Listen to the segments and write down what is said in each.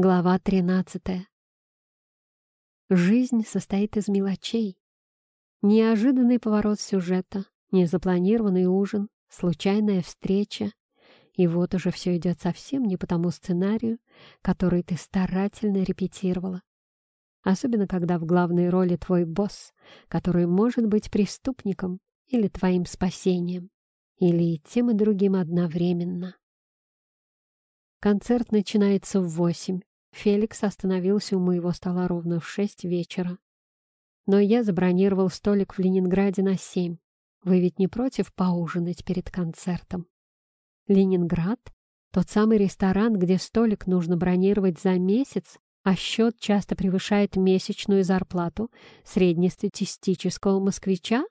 Глава 13. Жизнь состоит из мелочей. Неожиданный поворот сюжета, незапланированный ужин, случайная встреча. И вот уже все идет совсем не по тому сценарию, который ты старательно репетировала. Особенно, когда в главной роли твой босс, который может быть преступником или твоим спасением, или и тем и другим одновременно. Концерт начинается в восемь. Феликс остановился у моего стола ровно в шесть вечера. Но я забронировал столик в Ленинграде на семь. Вы ведь не против поужинать перед концертом? Ленинград — тот самый ресторан, где столик нужно бронировать за месяц, а счет часто превышает месячную зарплату среднестатистического москвича?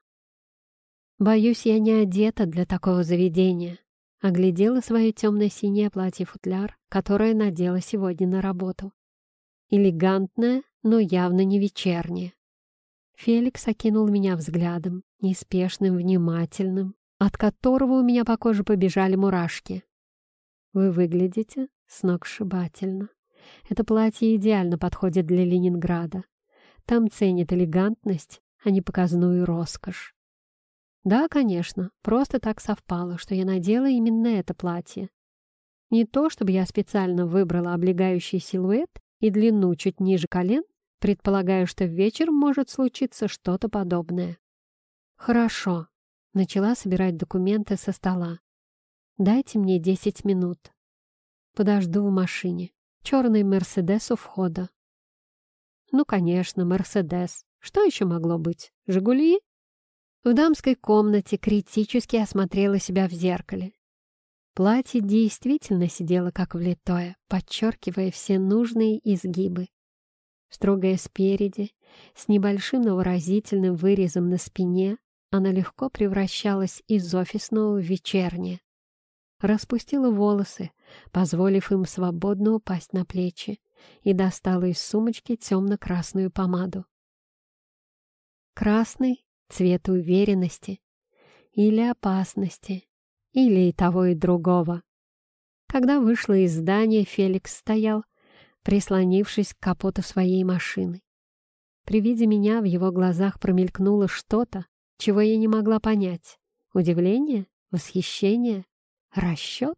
Боюсь, я не одета для такого заведения. Оглядела свое темно-синее платье-футляр, которое надела сегодня на работу. Элегантное, но явно не вечернее. Феликс окинул меня взглядом, неспешным, внимательным, от которого у меня по коже побежали мурашки. «Вы выглядите сногсшибательно. Это платье идеально подходит для Ленинграда. Там ценят элегантность, а не показную роскошь. Да, конечно, просто так совпало, что я надела именно это платье. Не то, чтобы я специально выбрала облегающий силуэт и длину чуть ниже колен, предполагая, что в вечер может случиться что-то подобное. Хорошо. Начала собирать документы со стола. Дайте мне 10 минут. Подожду в машине. Черный Мерседес у входа. Ну, конечно, Мерседес. Что еще могло быть? Жигули? В дамской комнате критически осмотрела себя в зеркале. Платье действительно сидело как влитое, подчеркивая все нужные изгибы. Строгая спереди, с небольшим, но выразительным вырезом на спине, она легко превращалась из офисного в вечернее. Распустила волосы, позволив им свободно упасть на плечи, и достала из сумочки темно-красную помаду. Красный цвет уверенности или опасности, или и того, и другого. Когда вышла из здания, Феликс стоял, прислонившись к капоту своей машины. При виде меня в его глазах промелькнуло что-то, чего я не могла понять. Удивление? Восхищение? Расчет?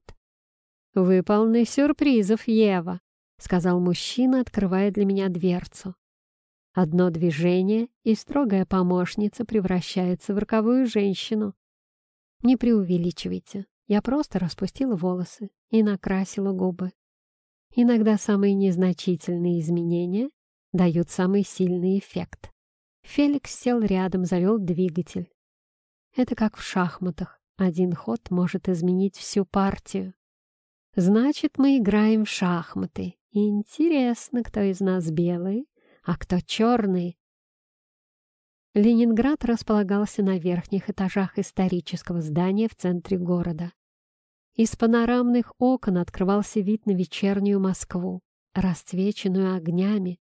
«Вы сюрпризов, Ева», — сказал мужчина, открывая для меня дверцу. Одно движение, и строгая помощница превращается в роковую женщину. Не преувеличивайте, я просто распустила волосы и накрасила губы. Иногда самые незначительные изменения дают самый сильный эффект. Феликс сел рядом, завел двигатель. Это как в шахматах. Один ход может изменить всю партию. Значит, мы играем в шахматы. Интересно, кто из нас белый, а кто черный. Ленинград располагался на верхних этажах исторического здания в центре города. Из панорамных окон открывался вид на вечернюю Москву, расцвеченную огнями.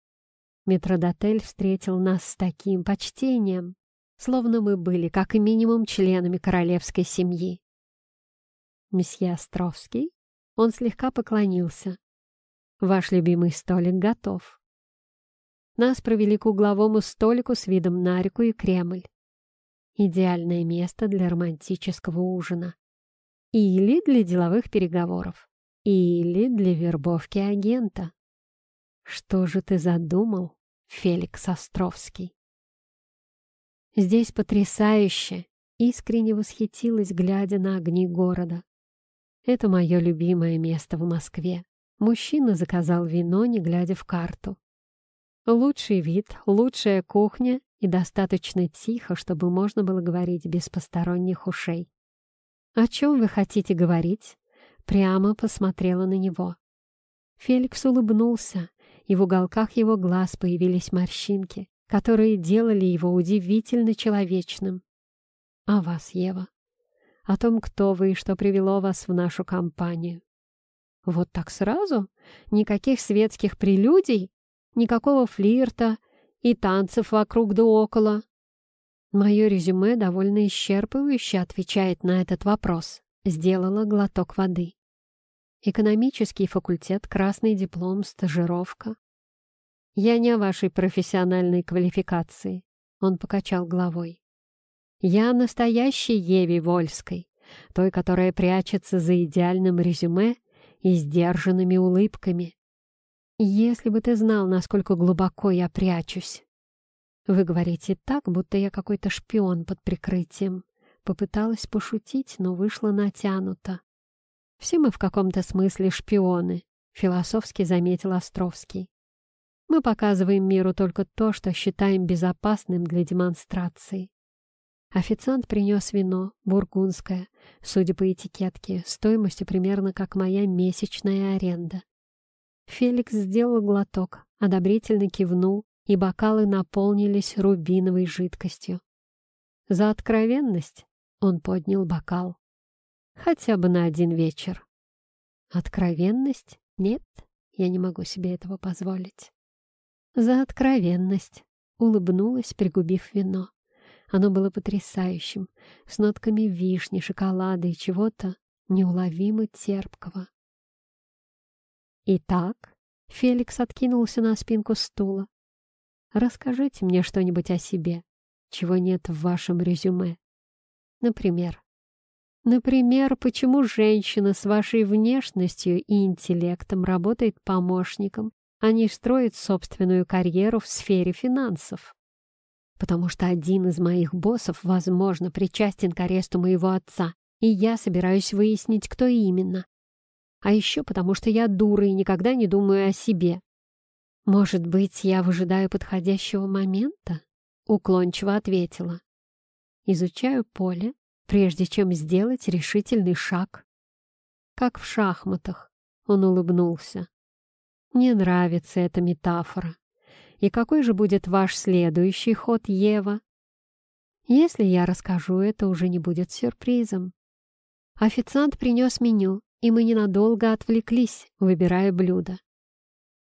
Метродотель встретил нас с таким почтением, словно мы были как минимум членами королевской семьи. «Месье Островский?» Он слегка поклонился. «Ваш любимый столик готов». Нас провели к угловому столику с видом на реку и Кремль. Идеальное место для романтического ужина. Или для деловых переговоров. Или для вербовки агента. Что же ты задумал, Феликс Островский? Здесь потрясающе, искренне восхитилась, глядя на огни города. Это мое любимое место в Москве. Мужчина заказал вино, не глядя в карту. Лучший вид, лучшая кухня и достаточно тихо, чтобы можно было говорить без посторонних ушей. «О чем вы хотите говорить?» Прямо посмотрела на него. Феликс улыбнулся, и в уголках его глаз появились морщинки, которые делали его удивительно человечным. «А вас, Ева? О том, кто вы и что привело вас в нашу компанию?» «Вот так сразу? Никаких светских прелюдий?» Никакого флирта и танцев вокруг да около. Мое резюме довольно исчерпывающе отвечает на этот вопрос. Сделала глоток воды. Экономический факультет, красный диплом, стажировка. Я не о вашей профессиональной квалификации. Он покачал головой. Я настоящей Еве Вольской, той, которая прячется за идеальным резюме и сдержанными улыбками. Если бы ты знал, насколько глубоко я прячусь. Вы говорите так, будто я какой-то шпион под прикрытием. Попыталась пошутить, но вышла натянуто. Все мы в каком-то смысле шпионы, философски заметил Островский. Мы показываем миру только то, что считаем безопасным для демонстрации. Официант принес вино, бургундское, судя по этикетке, стоимостью примерно как моя месячная аренда. Феликс сделал глоток, одобрительно кивнул, и бокалы наполнились рубиновой жидкостью. За откровенность он поднял бокал. Хотя бы на один вечер. Откровенность? Нет, я не могу себе этого позволить. За откровенность улыбнулась, пригубив вино. Оно было потрясающим, с нотками вишни, шоколада и чего-то неуловимо терпкого. «Итак», — Феликс откинулся на спинку стула, «расскажите мне что-нибудь о себе, чего нет в вашем резюме. Например, Например, почему женщина с вашей внешностью и интеллектом работает помощником, а не строит собственную карьеру в сфере финансов? потому что один из моих боссов, возможно, причастен к аресту моего отца, и я собираюсь выяснить, кто именно. А еще потому что я дура и никогда не думаю о себе. Может быть, я выжидаю подходящего момента? Уклончиво ответила. Изучаю поле, прежде чем сделать решительный шаг. Как в шахматах, он улыбнулся. Мне нравится эта метафора. И какой же будет ваш следующий ход, Ева? Если я расскажу, это уже не будет сюрпризом. Официант принес меню, и мы ненадолго отвлеклись, выбирая блюдо.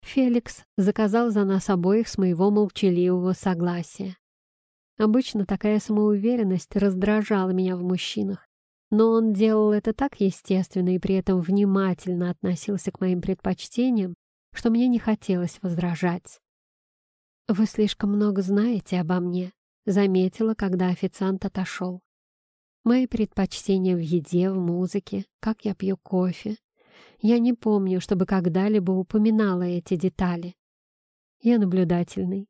Феликс заказал за нас обоих с моего молчаливого согласия. Обычно такая самоуверенность раздражала меня в мужчинах, но он делал это так естественно и при этом внимательно относился к моим предпочтениям, что мне не хотелось возражать. «Вы слишком много знаете обо мне», — заметила, когда официант отошел. «Мои предпочтения в еде, в музыке, как я пью кофе. Я не помню, чтобы когда-либо упоминала эти детали. Я наблюдательный,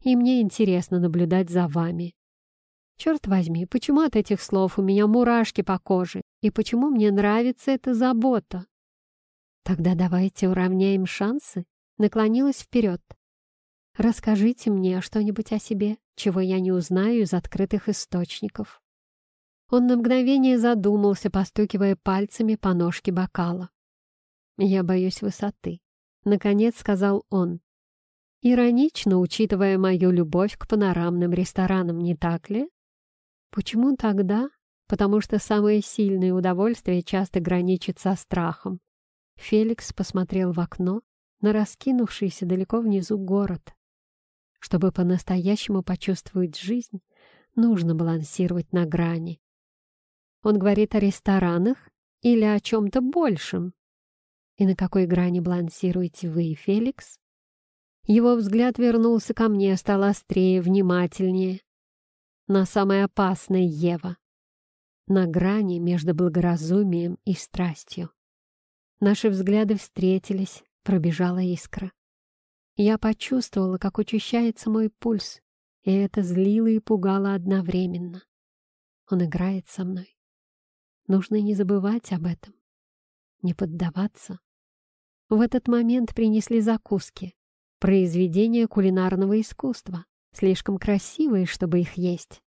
и мне интересно наблюдать за вами. Черт возьми, почему от этих слов у меня мурашки по коже, и почему мне нравится эта забота? Тогда давайте уравняем шансы. Наклонилась вперед. Расскажите мне что-нибудь о себе, чего я не узнаю из открытых источников». Он на мгновение задумался, постукивая пальцами по ножке бокала. «Я боюсь высоты», — наконец сказал он. «Иронично, учитывая мою любовь к панорамным ресторанам, не так ли?» «Почему тогда?» «Потому что самое сильное удовольствие часто граничит со страхом». Феликс посмотрел в окно на раскинувшийся далеко внизу город. Чтобы по-настоящему почувствовать жизнь, нужно балансировать на грани. Он говорит о ресторанах или о чем-то большем? И на какой грани балансируете вы, Феликс? Его взгляд вернулся ко мне, стал острее, внимательнее. На самое опасное Ева. На грани между благоразумием и страстью. Наши взгляды встретились, пробежала искра. Я почувствовала, как учащается мой пульс, и это злило и пугало одновременно. Он играет со мной. Нужно не забывать об этом, не поддаваться. В этот момент принесли закуски, произведения кулинарного искусства, слишком красивые, чтобы их есть.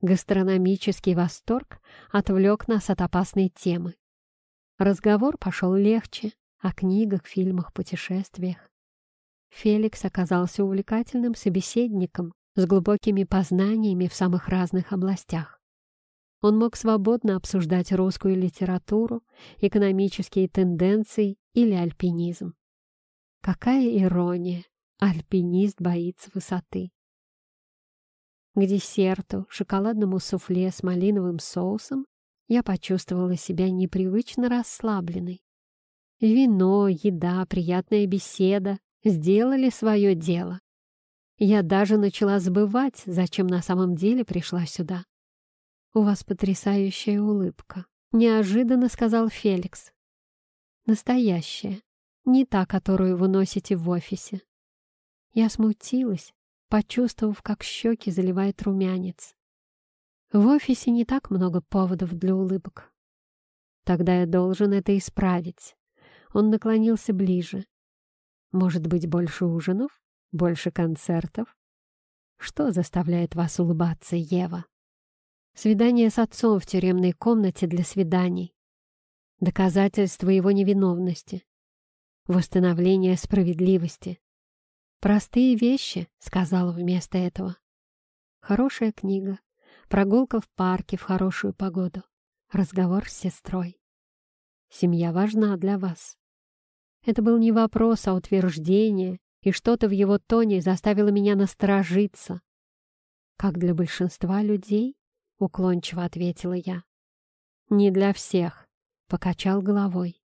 Гастрономический восторг отвлек нас от опасной темы. Разговор пошел легче о книгах, фильмах, путешествиях. Феликс оказался увлекательным собеседником с глубокими познаниями в самых разных областях. Он мог свободно обсуждать русскую литературу, экономические тенденции или альпинизм. Какая ирония! Альпинист боится высоты. К десерту, шоколадному суфле с малиновым соусом я почувствовала себя непривычно расслабленной. Вино, еда, приятная беседа сделали свое дело. Я даже начала забывать, зачем на самом деле пришла сюда. «У вас потрясающая улыбка», — неожиданно сказал Феликс. «Настоящая, не та, которую вы носите в офисе». Я смутилась, почувствовав, как щеки заливает румянец. В офисе не так много поводов для улыбок. Тогда я должен это исправить. Он наклонился ближе. Может быть, больше ужинов? Больше концертов? Что заставляет вас улыбаться, Ева? Свидание с отцом в тюремной комнате для свиданий. Доказательство его невиновности. Восстановление справедливости. Простые вещи, сказала вместо этого. Хорошая книга. Прогулка в парке в хорошую погоду. Разговор с сестрой. Семья важна для вас. Это был не вопрос, а утверждение, и что-то в его тоне заставило меня насторожиться. «Как для большинства людей?» — уклончиво ответила я. «Не для всех», — покачал головой.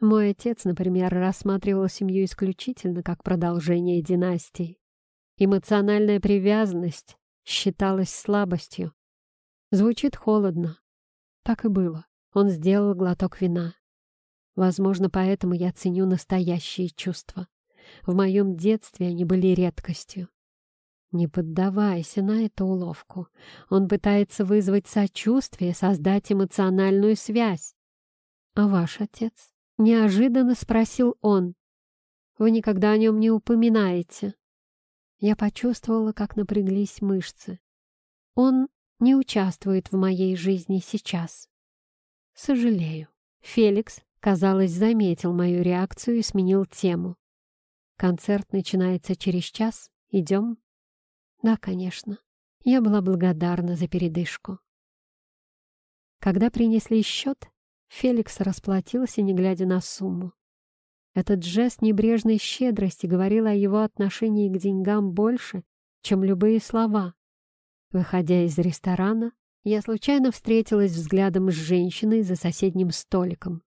Мой отец, например, рассматривал семью исключительно как продолжение династии. Эмоциональная привязанность считалась слабостью. Звучит холодно. Так и было. Он сделал глоток вина. Возможно, поэтому я ценю настоящие чувства. В моем детстве они были редкостью. Не поддавайся на эту уловку. Он пытается вызвать сочувствие, создать эмоциональную связь. «А ваш отец?» — неожиданно спросил он. «Вы никогда о нем не упоминаете». Я почувствовала, как напряглись мышцы. Он не участвует в моей жизни сейчас. Сожалею. Феликс Казалось, заметил мою реакцию и сменил тему. «Концерт начинается через час. Идем?» «Да, конечно». Я была благодарна за передышку. Когда принесли счет, Феликс расплатился, не глядя на сумму. Этот жест небрежной щедрости говорил о его отношении к деньгам больше, чем любые слова. Выходя из ресторана, я случайно встретилась взглядом с женщиной за соседним столиком.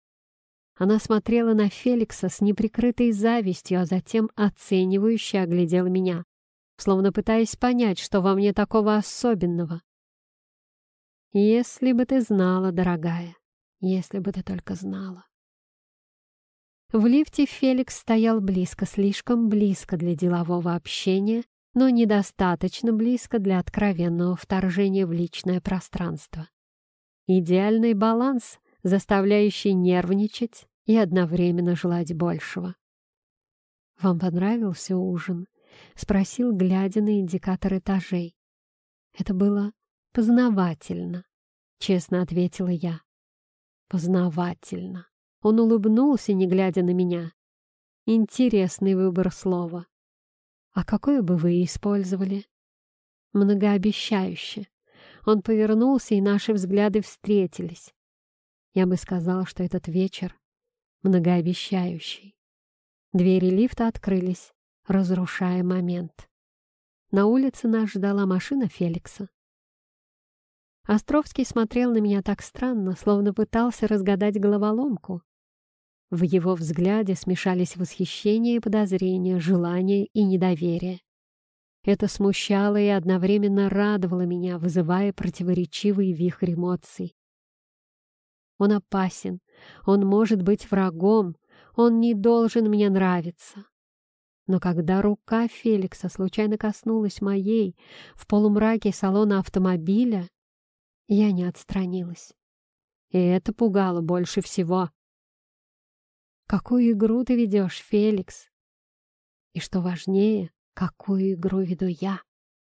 Она смотрела на Феликса с неприкрытой завистью, а затем оценивающе оглядела меня, словно пытаясь понять, что во мне такого особенного. «Если бы ты знала, дорогая, если бы ты только знала». В лифте Феликс стоял близко, слишком близко для делового общения, но недостаточно близко для откровенного вторжения в личное пространство. Идеальный баланс, заставляющий нервничать и одновременно желать большего. «Вам понравился ужин?» — спросил, глядя на индикатор этажей. «Это было познавательно», — честно ответила я. «Познавательно». Он улыбнулся, не глядя на меня. Интересный выбор слова. А какое бы вы использовали? Многообещающе. Он повернулся, и наши взгляды встретились. Я бы сказал, что этот вечер многообещающий. Двери лифта открылись, разрушая момент. На улице нас ждала машина Феликса. Островский смотрел на меня так странно, словно пытался разгадать головоломку. В его взгляде смешались восхищение и подозрение, желание и недоверие. Это смущало и одновременно радовало меня, вызывая противоречивый вихрь эмоций. Он опасен, он может быть врагом, он не должен мне нравиться. Но когда рука Феликса случайно коснулась моей в полумраке салона автомобиля, я не отстранилась. И это пугало больше всего. Какую игру ты ведешь, Феликс? И что важнее, какую игру веду я?